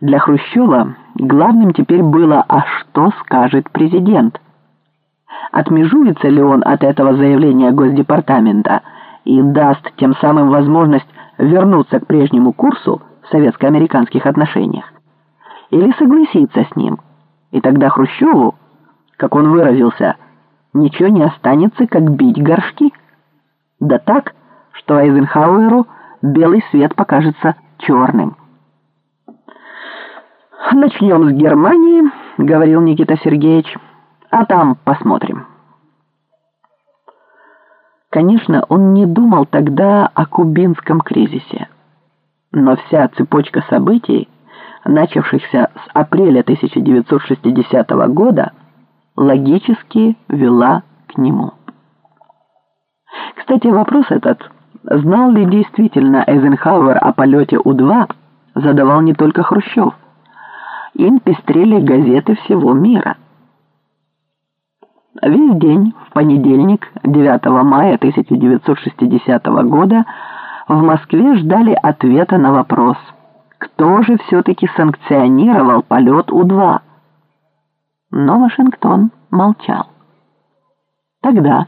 Для Хрущева главным теперь было «а что скажет президент?». Отмежуется ли он от этого заявления Госдепартамента и даст тем самым возможность вернуться к прежнему курсу в советско-американских отношениях? Или согласится с ним? И тогда Хрущеву, как он выразился, ничего не останется, как бить горшки. Да так, что Айзенхауэру белый свет покажется черным. «Начнем с Германии», — говорил Никита Сергеевич, — «а там посмотрим». Конечно, он не думал тогда о кубинском кризисе. Но вся цепочка событий, начавшихся с апреля 1960 года, логически вела к нему. Кстати, вопрос этот, знал ли действительно Эйзенхауэр о полете У-2, задавал не только Хрущев им пестрели газеты всего мира. Весь день в понедельник, 9 мая 1960 года, в Москве ждали ответа на вопрос, кто же все-таки санкционировал полет У-2. Но Вашингтон молчал. Тогда,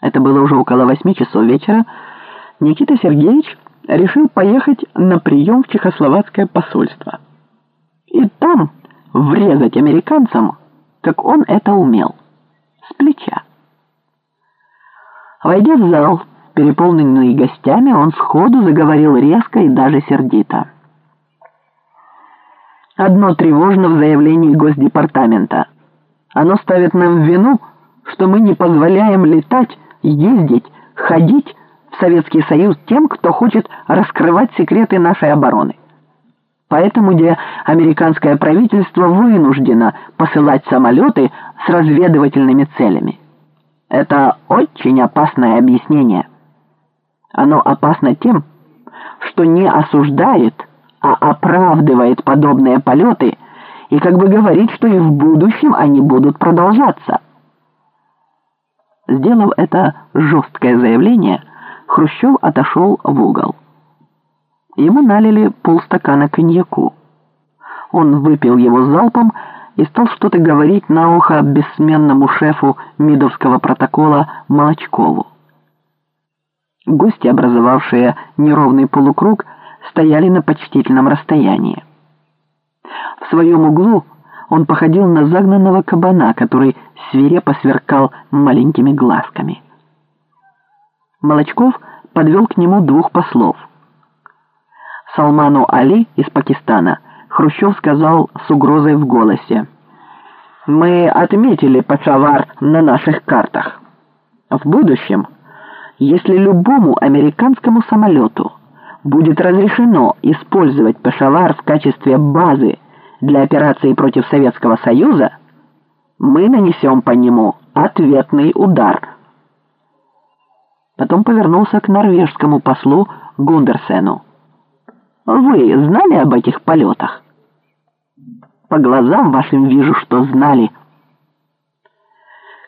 это было уже около восьми часов вечера, Никита Сергеевич решил поехать на прием в Чехословацкое посольство и там врезать американцам, как он это умел, с плеча. Войдя в зал, переполненный гостями, он сходу заговорил резко и даже сердито. Одно тревожно в заявлении Госдепартамента. Оно ставит нам в вину, что мы не позволяем летать, ездить, ходить в Советский Союз тем, кто хочет раскрывать секреты нашей обороны. Поэтому где американское правительство вынуждено посылать самолеты с разведывательными целями. Это очень опасное объяснение. Оно опасно тем, что не осуждает, а оправдывает подобные полеты и как бы говорит, что и в будущем они будут продолжаться. Сделав это жесткое заявление, Хрущев отошел в угол. Ему налили полстакана коньяку. Он выпил его залпом и стал что-то говорить на ухо бессменному шефу МИДовского протокола Молочкову. Гости, образовавшие неровный полукруг, стояли на почтительном расстоянии. В своем углу он походил на загнанного кабана, который свирепо сверкал маленькими глазками. Молочков подвел к нему двух послов — Салману Али из Пакистана Хрущев сказал с угрозой в голосе. «Мы отметили Пешавар на наших картах. В будущем, если любому американскому самолету будет разрешено использовать Пешавар в качестве базы для операции против Советского Союза, мы нанесем по нему ответный удар». Потом повернулся к норвежскому послу Гундерсену. Вы знали об этих полетах? По глазам вашим вижу, что знали.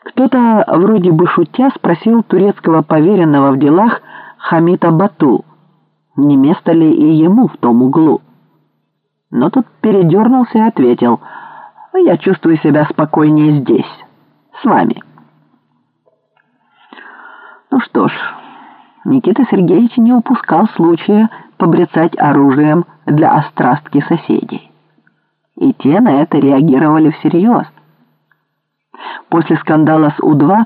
Кто-то вроде бы шутя спросил турецкого поверенного в делах Хамита Бату, не место ли и ему в том углу. Но тот передернулся и ответил, «Я чувствую себя спокойнее здесь, с вами». Ну что ж, Никита Сергеевич не упускал случая побрецать оружием для острастки соседей. И те на это реагировали всерьез. После скандала с У-2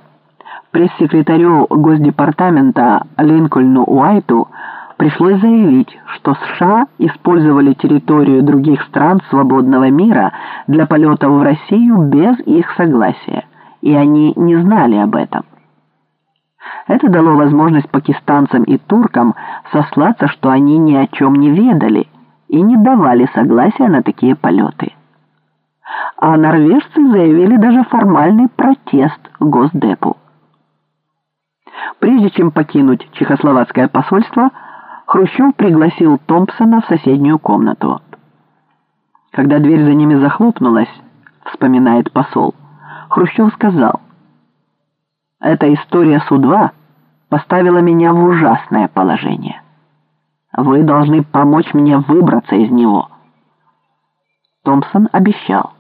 пресс-секретарю Госдепартамента Линкольну Уайту пришлось заявить, что США использовали территорию других стран свободного мира для полетов в Россию без их согласия, и они не знали об этом. Это дало возможность пакистанцам и туркам сослаться, что они ни о чем не ведали и не давали согласия на такие полеты. А норвежцы заявили даже формальный протест Госдепу. Прежде чем покинуть чехословацкое посольство, Хрущев пригласил Томпсона в соседнюю комнату. Когда дверь за ними захлопнулась, вспоминает посол, Хрущев сказал, «Эта история Су-2 поставила меня в ужасное положение. Вы должны помочь мне выбраться из него». Томпсон обещал.